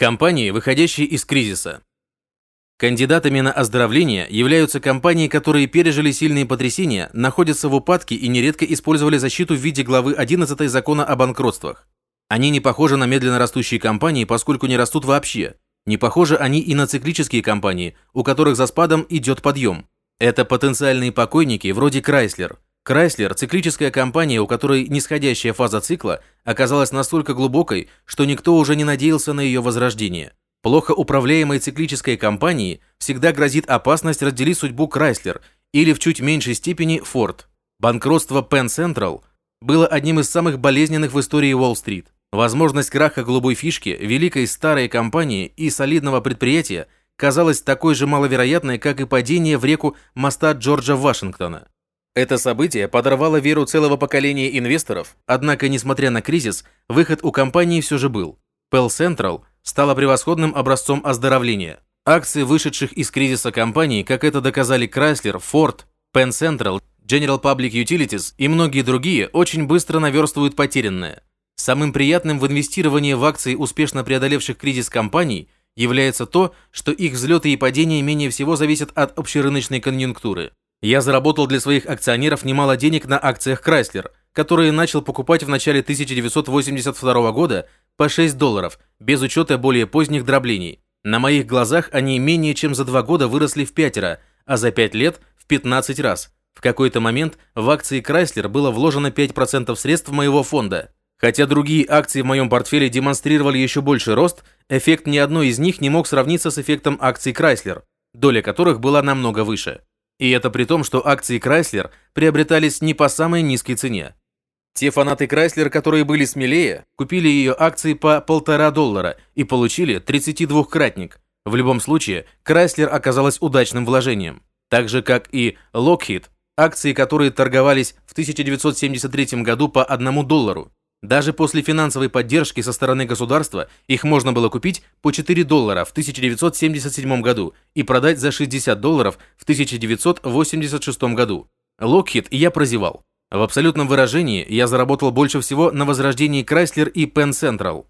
Компании, выходящие из кризиса. Кандидатами на оздоровление являются компании, которые пережили сильные потрясения, находятся в упадке и нередко использовали защиту в виде главы 11 закона о банкротствах. Они не похожи на медленно растущие компании, поскольку не растут вообще. Не похожи они и на циклические компании, у которых за спадом идет подъем. Это потенциальные покойники вроде Chrysler. Chrysler – циклическая компания, у которой нисходящая фаза цикла оказалась настолько глубокой, что никто уже не надеялся на ее возрождение. Плохо управляемой циклической компании всегда грозит опасность разделить судьбу Chrysler или в чуть меньшей степени Ford. Банкротство Penn Central было одним из самых болезненных в истории Уолл-стрит. Возможность краха голубой фишки, великой старой компании и солидного предприятия казалась такой же маловероятной, как и падение в реку моста Джорджа Вашингтона. Это событие подорвало веру целого поколения инвесторов, однако, несмотря на кризис, выход у компании все же был. Pell Central стала превосходным образцом оздоровления. Акции вышедших из кризиса компаний, как это доказали Chrysler, Ford, Penn Central, General Public Utilities и многие другие, очень быстро наверстывают потерянное. Самым приятным в инвестировании в акции успешно преодолевших кризис компаний является то, что их взлеты и падения менее всего зависят от общерыночной конъюнктуры. Я заработал для своих акционеров немало денег на акциях Chrysler, которые начал покупать в начале 1982 года по 6 долларов, без учета более поздних дроблений. На моих глазах они менее чем за два года выросли в пятеро, а за пять лет в 15 раз. В какой-то момент в акции Chrysler было вложено 5% средств моего фонда. Хотя другие акции в моем портфеле демонстрировали еще больший рост, эффект ни одной из них не мог сравниться с эффектом акций Chrysler, доля которых была намного выше. И это при том, что акции Chrysler приобретались не по самой низкой цене. Те фанаты Chrysler, которые были смелее, купили ее акции по полтора доллара и получили 32-кратник. В любом случае, Chrysler оказалась удачным вложением. Так же, как и Lockheed, акции, которые торговались в 1973 году по 1 доллару. Даже после финансовой поддержки со стороны государства их можно было купить по 4 доллара в 1977 году и продать за 60 долларов в 1986 году. Lockheed я прозевал. В абсолютном выражении я заработал больше всего на возрождении Chrysler и Penn Central,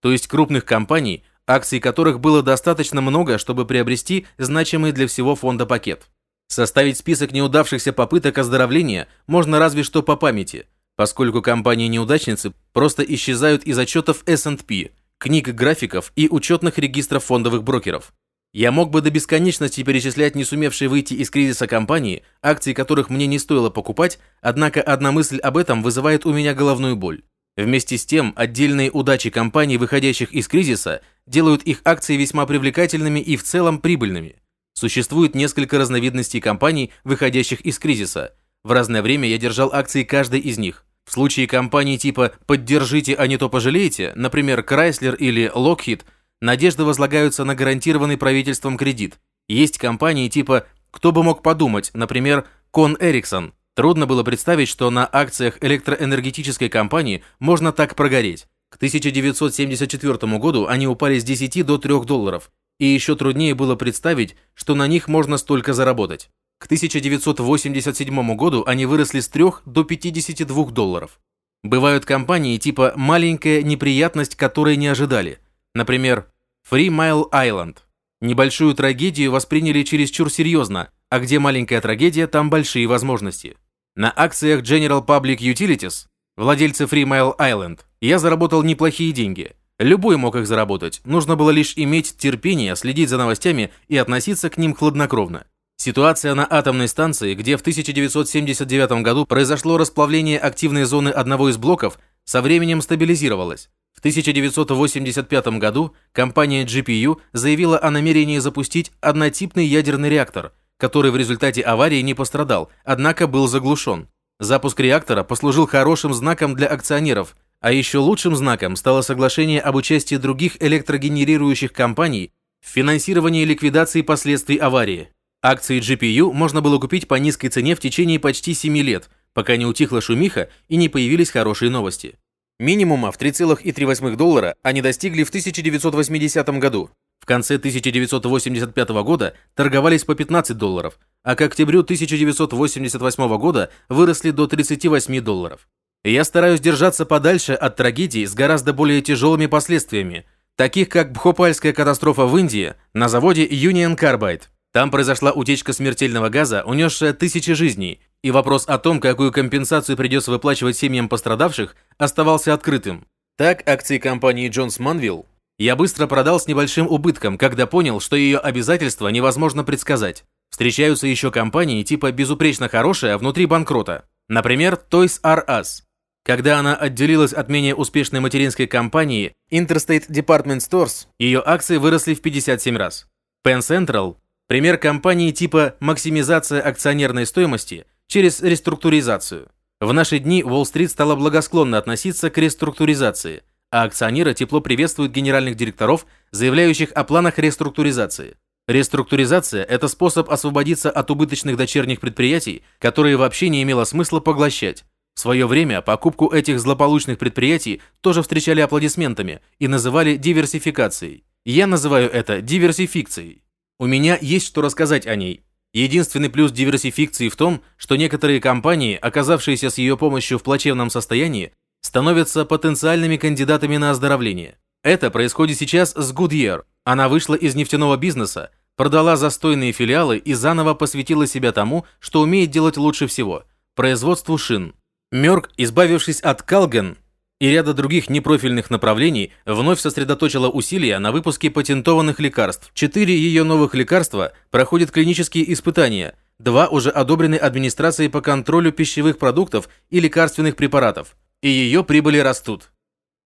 то есть крупных компаний, акций которых было достаточно много, чтобы приобрести значимый для всего фонда пакет. Составить список неудавшихся попыток оздоровления можно разве что по памяти, поскольку компании-неудачницы просто исчезают из отчетов S&P, книг графиков и учетных регистров фондовых брокеров. Я мог бы до бесконечности перечислять не сумевшие выйти из кризиса компании, акции которых мне не стоило покупать, однако одна мысль об этом вызывает у меня головную боль. Вместе с тем, отдельные удачи компаний, выходящих из кризиса, делают их акции весьма привлекательными и в целом прибыльными. Существует несколько разновидностей компаний, выходящих из кризиса. В разное время я держал акции каждой из них. В случае компаний типа «поддержите, а не то пожалеете», например, Chrysler или Lockheed – Надежды возлагаются на гарантированный правительством кредит. Есть компании типа «Кто бы мог подумать», например, Кон Эриксон. Трудно было представить, что на акциях электроэнергетической компании можно так прогореть. К 1974 году они упали с 10 до 3 долларов, и еще труднее было представить, что на них можно столько заработать. К 1987 году они выросли с 3 до 52 долларов. Бывают компании типа «маленькая неприятность, которой не ожидали». Например, Free Mile Island. Небольшую трагедию восприняли чересчур серьезно, а где маленькая трагедия, там большие возможности. На акциях General Public Utilities, владельцы Free Mile Island, я заработал неплохие деньги. Любой мог их заработать, нужно было лишь иметь терпение, следить за новостями и относиться к ним хладнокровно. Ситуация на атомной станции, где в 1979 году произошло расплавление активной зоны одного из блоков, со временем стабилизировалась. В 1985 году компания GPU заявила о намерении запустить однотипный ядерный реактор, который в результате аварии не пострадал, однако был заглушен. Запуск реактора послужил хорошим знаком для акционеров, а еще лучшим знаком стало соглашение об участии других электрогенерирующих компаний в финансировании ликвидации последствий аварии. Акции GPU можно было купить по низкой цене в течение почти 7 лет, пока не утихла шумиха и не появились хорошие новости. Минимума в 3,3 доллара они достигли в 1980 году. В конце 1985 года торговались по 15 долларов, а к октябрю 1988 года выросли до 38 долларов. Я стараюсь держаться подальше от трагедий с гораздо более тяжелыми последствиями, таких как Бхопальская катастрофа в Индии на заводе Union Carbide. Там произошла утечка смертельного газа, унесшая тысячи жизней, и вопрос о том, какую компенсацию придется выплачивать семьям пострадавших, оставался открытым. Так, акции компании Джонс Манвилл я быстро продал с небольшим убытком, когда понял, что ее обязательства невозможно предсказать. Встречаются еще компании типа безупречно хорошие, а внутри банкрота. Например, Toys R Us. Когда она отделилась от менее успешной материнской компании Interstate Department Stores, ее акции выросли в 57 раз. Penn Central – пример компании типа максимизация акционерной стоимости через реструктуризацию. В наши дни Уолл-стрит стала благосклонно относиться к реструктуризации, а акционеры тепло приветствуют генеральных директоров, заявляющих о планах реструктуризации. Реструктуризация – это способ освободиться от убыточных дочерних предприятий, которые вообще не имело смысла поглощать. В свое время покупку этих злополучных предприятий тоже встречали аплодисментами и называли диверсификацией. Я называю это диверсификцией. У меня есть что рассказать о ней. Единственный плюс диверсификции в том, что некоторые компании, оказавшиеся с ее помощью в плачевном состоянии, становятся потенциальными кандидатами на оздоровление. Это происходит сейчас с Goodyear. Она вышла из нефтяного бизнеса, продала застойные филиалы и заново посвятила себя тому, что умеет делать лучше всего – производству шин. Мерк, избавившись от Калген и ряда других непрофильных направлений, вновь сосредоточила усилия на выпуске патентованных лекарств. Четыре ее новых лекарства проходят клинические испытания, два уже одобрены администрацией по контролю пищевых продуктов и лекарственных препаратов, и ее прибыли растут.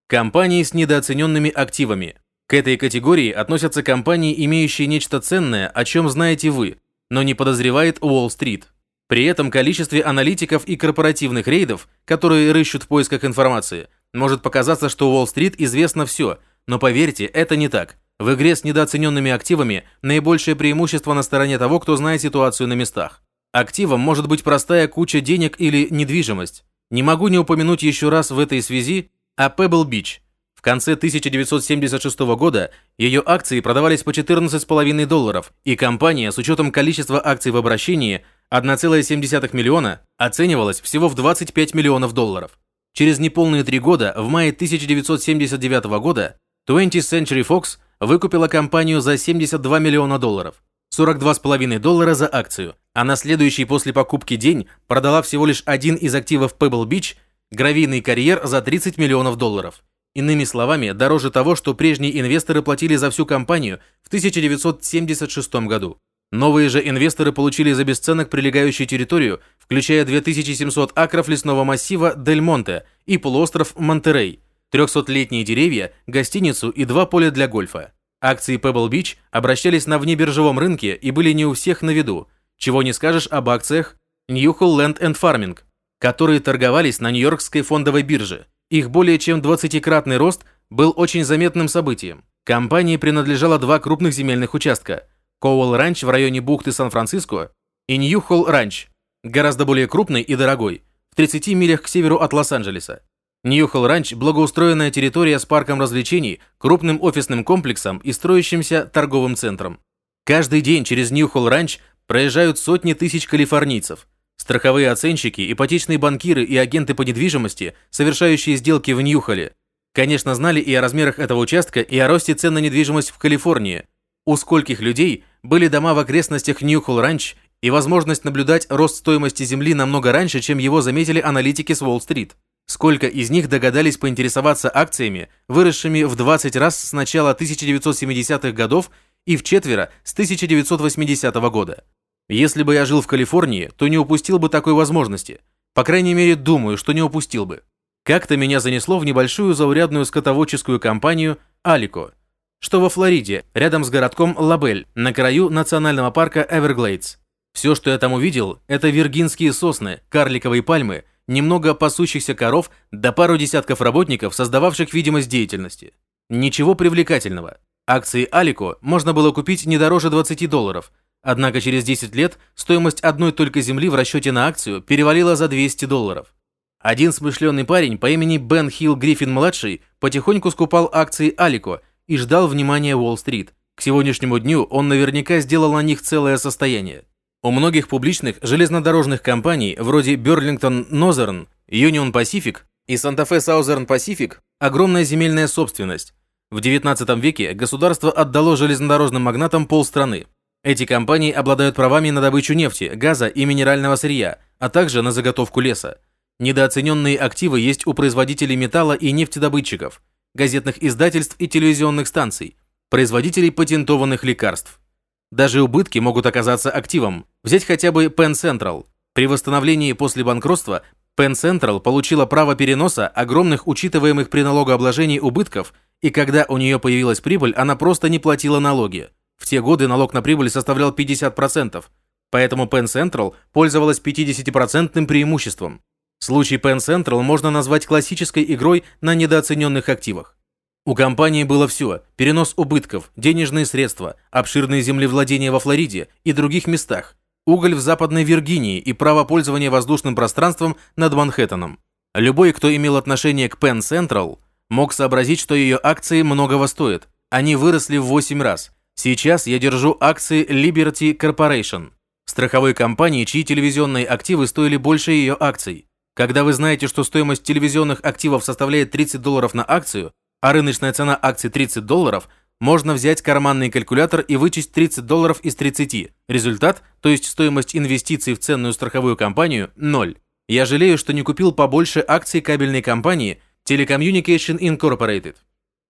Компании с недооцененными активами. К этой категории относятся компании, имеющие нечто ценное, о чем знаете вы, но не подозревает Уолл-стрит. При этом количестве аналитиков и корпоративных рейдов, которые рыщут в поисках информации, может показаться, что Уолл-стрит известно все, но поверьте, это не так. В игре с недооцененными активами наибольшее преимущество на стороне того, кто знает ситуацию на местах. Активом может быть простая куча денег или недвижимость. Не могу не упомянуть еще раз в этой связи о Pebble Beach. В конце 1976 года ее акции продавались по 14,5 долларов, и компания с учетом количества акций в обращении – 1,7 миллиона оценивалось всего в 25 миллионов долларов. Через неполные три года, в мае 1979 года, 20th Century Fox выкупила компанию за 72 миллиона долларов, 42,5 доллара за акцию, а на следующий после покупки день продала всего лишь один из активов Pebble Beach, гравийный карьер за 30 миллионов долларов. Иными словами, дороже того, что прежние инвесторы платили за всю компанию в 1976 году. Новые же инвесторы получили за бесценок прилегающую территорию, включая 2700 акров лесного массива Дель Монте и полуостров Монтерей, 300-летние деревья, гостиницу и два поля для гольфа. Акции Pebble Beach обращались на внебиржевом рынке и были не у всех на виду, чего не скажешь об акциях Newhall Land and Farming, которые торговались на Нью-Йоркской фондовой бирже. Их более чем 20-кратный рост был очень заметным событием. Компании принадлежало два крупных земельных участка – Коуэлл Ранч в районе бухты Сан-Франциско и Ньюхолл Ранч, гораздо более крупный и дорогой, в 30 милях к северу от Лос-Анджелеса. Ньюхолл Ранч – благоустроенная территория с парком развлечений, крупным офисным комплексом и строящимся торговым центром. Каждый день через Ньюхолл Ранч проезжают сотни тысяч калифорнийцев. Страховые оценщики, ипотечные банкиры и агенты по недвижимости, совершающие сделки в Ньюхолле, конечно, знали и о размерах этого участка, и о росте цен на недвижимость в Калифорнии – у скольких людей были дома в окрестностях Ньюхолл-Ранч и возможность наблюдать рост стоимости земли намного раньше, чем его заметили аналитики с Уолл-стрит. Сколько из них догадались поинтересоваться акциями, выросшими в 20 раз с начала 1970-х годов и в четверо с 1980 года. Если бы я жил в Калифорнии, то не упустил бы такой возможности. По крайней мере, думаю, что не упустил бы. Как-то меня занесло в небольшую заурядную скотоводческую компанию «Алико», что во Флориде, рядом с городком Лабель, на краю национального парка Эверглейдс. Все, что я там увидел, это виргинские сосны, карликовые пальмы, немного пасущихся коров да пару десятков работников, создававших видимость деятельности. Ничего привлекательного. Акции Алико можно было купить не дороже 20 долларов, однако через 10 лет стоимость одной только земли в расчете на акцию перевалила за 200 долларов. Один смышленый парень по имени Бен Хилл Гриффин-младший потихоньку скупал акции Алико и ждал внимания Уолл-стрит. К сегодняшнему дню он наверняка сделал на них целое состояние. У многих публичных железнодорожных компаний, вроде Burlington Northern, Union Pacific и Santa Fe Southern Pacific, огромная земельная собственность. В XIX веке государство отдало железнодорожным магнатам полстраны. Эти компании обладают правами на добычу нефти, газа и минерального сырья, а также на заготовку леса. Недооцененные активы есть у производителей металла и нефтедобытчиков, газетных издательств и телевизионных станций, производителей патентованных лекарств. Даже убытки могут оказаться активом. Взять хотя бы Penn Central. При восстановлении после банкротства Penn Central получила право переноса огромных учитываемых при налогообложении убытков, и когда у нее появилась прибыль, она просто не платила налоги. В те годы налог на прибыль составлял 50%, поэтому Penn Central пользовалась 50% преимуществом. Случай Penn Central можно назвать классической игрой на недооцененных активах. У компании было все – перенос убытков, денежные средства, обширные землевладения во Флориде и других местах, уголь в Западной Виргинии и право пользования воздушным пространством над Манхэттеном. Любой, кто имел отношение к Penn Central, мог сообразить, что ее акции многого стоят. Они выросли в 8 раз. Сейчас я держу акции Liberty Corporation, страховой компании, чьи телевизионные активы стоили больше ее акций. Когда вы знаете, что стоимость телевизионных активов составляет 30 долларов на акцию, а рыночная цена акций 30 долларов, можно взять карманный калькулятор и вычесть 30 долларов из 30. Результат, то есть стоимость инвестиций в ценную страховую компанию – 0. Я жалею, что не купил побольше акций кабельной компании Telecommunication Incorporated,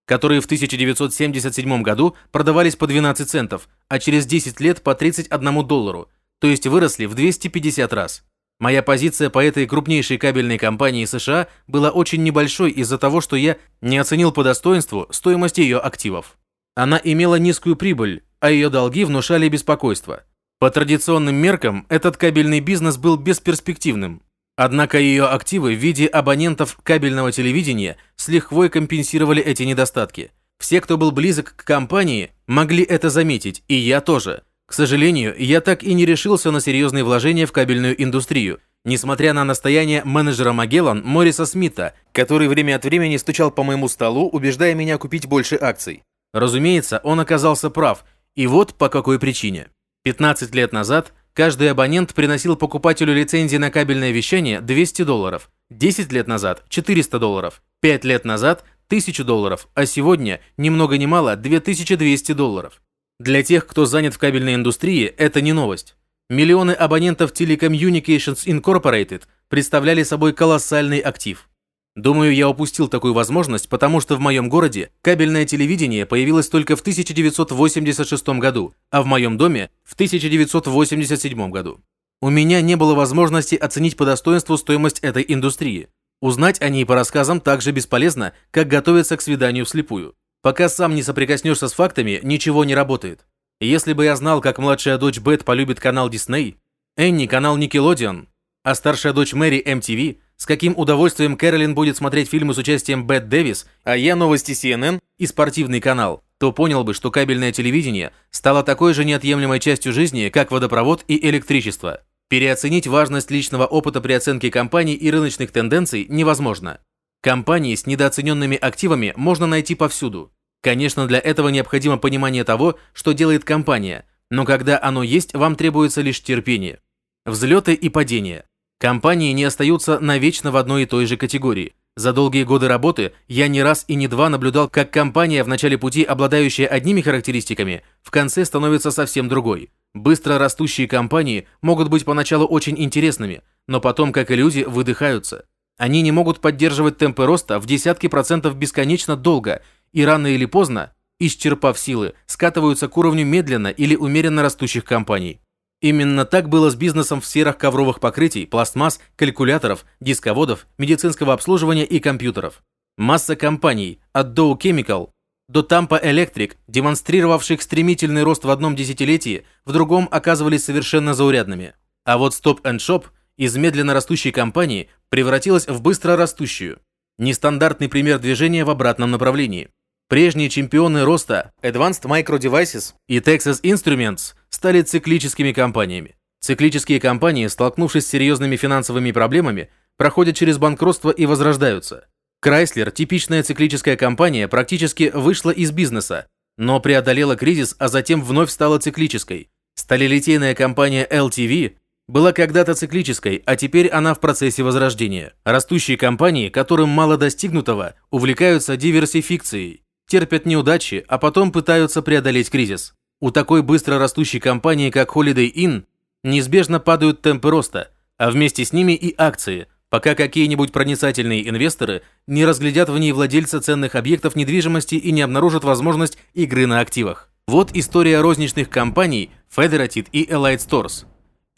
которые в 1977 году продавались по 12 центов, а через 10 лет по 31 доллару, то есть выросли в 250 раз. Моя позиция по этой крупнейшей кабельной компании США была очень небольшой из-за того, что я не оценил по достоинству стоимость ее активов. Она имела низкую прибыль, а ее долги внушали беспокойство. По традиционным меркам, этот кабельный бизнес был бесперспективным. Однако ее активы в виде абонентов кабельного телевидения с лихвой компенсировали эти недостатки. Все, кто был близок к компании, могли это заметить, и я тоже – к сожалению, я так и не решился на серьезные вложения в кабельную индустрию, несмотря на настояние менеджера Магеллан Морриса Смита, который время от времени стучал по моему столу, убеждая меня купить больше акций. Разумеется, он оказался прав, и вот по какой причине. 15 лет назад каждый абонент приносил покупателю лицензии на кабельное вещание 200 долларов, 10 лет назад 400 долларов, 5 лет назад 1000 долларов, а сегодня, ни много ни мало, 2200 долларов. Для тех, кто занят в кабельной индустрии, это не новость. Миллионы абонентов Telecommunications Incorporated представляли собой колоссальный актив. Думаю, я упустил такую возможность, потому что в моем городе кабельное телевидение появилось только в 1986 году, а в моем доме в 1987 году. У меня не было возможности оценить по достоинству стоимость этой индустрии. Узнать о ней по рассказам так же бесполезно, как готовиться к свиданию вслепую. Пока сам не соприкоснешься с фактами, ничего не работает. Если бы я знал, как младшая дочь Бет полюбит канал Дисней, Энни – канал Nickelodeon, а старшая дочь Мэри – MTV, с каким удовольствием Кэролин будет смотреть фильмы с участием Бет Дэвис, а я новости CNN и спортивный канал, то понял бы, что кабельное телевидение стало такой же неотъемлемой частью жизни, как водопровод и электричество. Переоценить важность личного опыта при оценке компаний и рыночных тенденций невозможно. Компании с недооцененными активами можно найти повсюду. Конечно, для этого необходимо понимание того, что делает компания, но когда оно есть, вам требуется лишь терпение. Взлеты и падения. Компании не остаются навечно в одной и той же категории. За долгие годы работы я не раз и не два наблюдал, как компания в начале пути, обладающая одними характеристиками, в конце становится совсем другой. Быстро растущие компании могут быть поначалу очень интересными, но потом, как и люди, выдыхаются. Они не могут поддерживать темпы роста в десятки процентов бесконечно долго и рано или поздно, исчерпав силы, скатываются к уровню медленно или умеренно растущих компаний. Именно так было с бизнесом в сферах ковровых покрытий, пластмасс, калькуляторов, дисководов, медицинского обслуживания и компьютеров. Масса компаний, от Dow Chemical до Tampa Electric, демонстрировавших стремительный рост в одном десятилетии, в другом оказывались совершенно заурядными. А вот Stop Shop из медленно растущей компании превратилась в быстро растущую. Нестандартный пример движения в обратном направлении. Прежние чемпионы роста Advanced Micro Devices и Texas Instruments стали циклическими компаниями. Циклические компании, столкнувшись с серьезными финансовыми проблемами, проходят через банкротство и возрождаются. Chrysler, типичная циклическая компания, практически вышла из бизнеса, но преодолела кризис, а затем вновь стала циклической. Сталелитейная компания LTV была когда-то циклической, а теперь она в процессе возрождения. Растущие компании, которым мало достигнутого, увлекаются диверсификцией. терпят неудачи, а потом пытаются преодолеть кризис. У такой быстро растущей компании, как Holiday Inn, неизбежно падают темпы роста, а вместе с ними и акции, пока какие-нибудь проницательные инвесторы не разглядят в ней владельца ценных объектов недвижимости и не обнаружат возможность игры на активах. Вот история розничных компаний Federated и Elite Stores.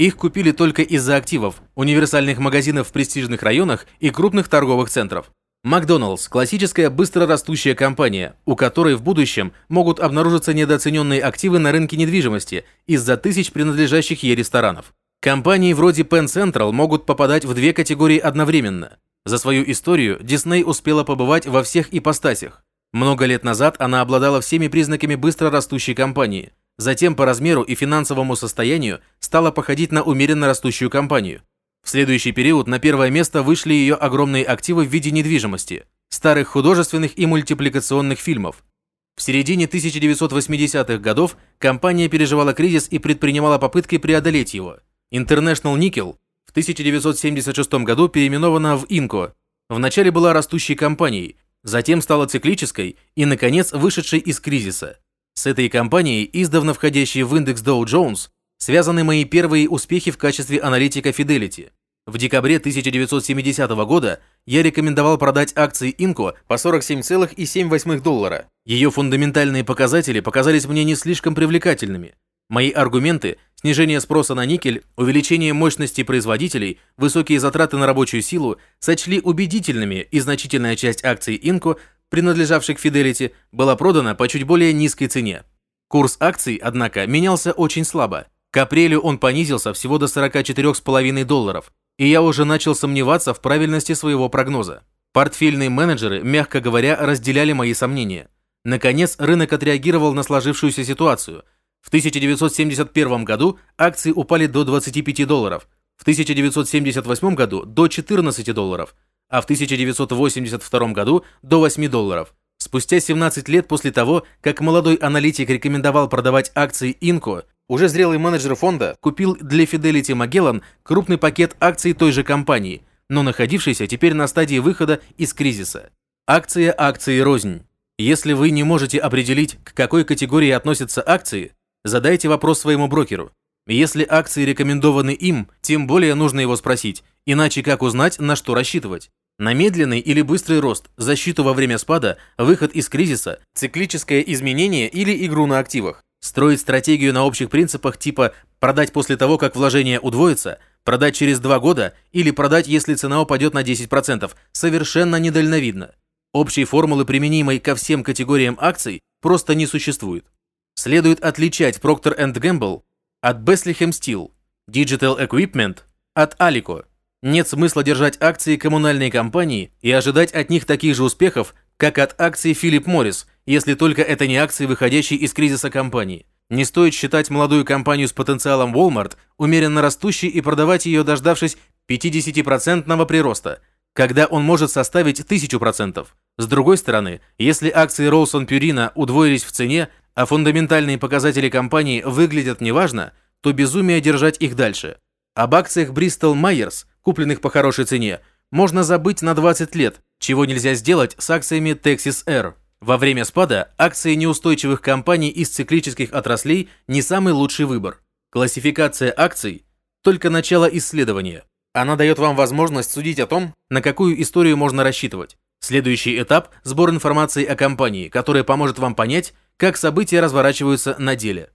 Их купили только из-за активов, универсальных магазинов в престижных районах и крупных торговых центров. Макдоналдс – классическая быстрорастущая компания, у которой в будущем могут обнаружиться недооцененные активы на рынке недвижимости из-за тысяч принадлежащих ей ресторанов. Компании вроде Penn Central могут попадать в две категории одновременно. За свою историю Disney успела побывать во всех ипостасях. Много лет назад она обладала всеми признаками быстро растущей компании. Затем по размеру и финансовому состоянию стала походить на умеренно растущую компанию. В следующий период на первое место вышли ее огромные активы в виде недвижимости, старых художественных и мультипликационных фильмов. В середине 1980-х годов компания переживала кризис и предпринимала попытки преодолеть его. International Nickel в 1976 году переименована в Inco. Вначале была растущей компанией, затем стала циклической и, наконец, вышедшей из кризиса. С этой компанией, издавна входящей в индекс Dow Jones, связаны мои первые успехи в качестве аналитика Fidelity. В декабре 1970 года я рекомендовал продать акции Inco по 47,7 доллара. Ее фундаментальные показатели показались мне не слишком привлекательными. Мои аргументы – снижение спроса на никель, увеличение мощности производителей, высокие затраты на рабочую силу – сочли убедительными, и значительная часть акций Inco, принадлежавших Fidelity, была продана по чуть более низкой цене. Курс акций, однако, менялся очень слабо. К апрелю он понизился всего до 44,5 долларов, и я уже начал сомневаться в правильности своего прогноза. Портфельные менеджеры, мягко говоря, разделяли мои сомнения. Наконец, рынок отреагировал на сложившуюся ситуацию. В 1971 году акции упали до 25 долларов, в 1978 году до 14 долларов, а в 1982 году до 8 долларов. Спустя 17 лет после того, как молодой аналитик рекомендовал продавать акции Инко, уже зрелый менеджер фонда купил для Fidelity Magellan крупный пакет акций той же компании, но находившийся теперь на стадии выхода из кризиса. Акция акции рознь. Если вы не можете определить, к какой категории относятся акции, задайте вопрос своему брокеру. Если акции рекомендованы им, тем более нужно его спросить, иначе как узнать, на что рассчитывать? На медленный или быстрый рост, защиту во время спада, выход из кризиса, циклическое изменение или игру на активах. Строить стратегию на общих принципах типа продать после того, как вложение удвоится, продать через два года или продать, если цена упадет на 10%, совершенно недальновидно. Общей формулы, применимой ко всем категориям акций, просто не существует. Следует отличать Procter Gamble от Bethlehem Steel, Digital Equipment от Alico. Нет смысла держать акции коммунальной компании и ожидать от них таких же успехов, как от акций Philip Morris, если только это не акции, выходящие из кризиса компании. Не стоит считать молодую компанию с потенциалом Walmart умеренно растущей и продавать ее, дождавшись 50% прироста, когда он может составить 1000%. С другой стороны, если акции Ролсон Пюрина удвоились в цене, а фундаментальные показатели компании выглядят неважно, то безумие держать их дальше. Об акциях Bristol Myers, купленных по хорошей цене, можно забыть на 20 лет, чего нельзя сделать с акциями Texas Air. Во время спада акции неустойчивых компаний из циклических отраслей не самый лучший выбор. Классификация акций – только начало исследования. Она дает вам возможность судить о том, на какую историю можно рассчитывать. Следующий этап – сбор информации о компании, которая поможет вам понять, как события разворачиваются на деле.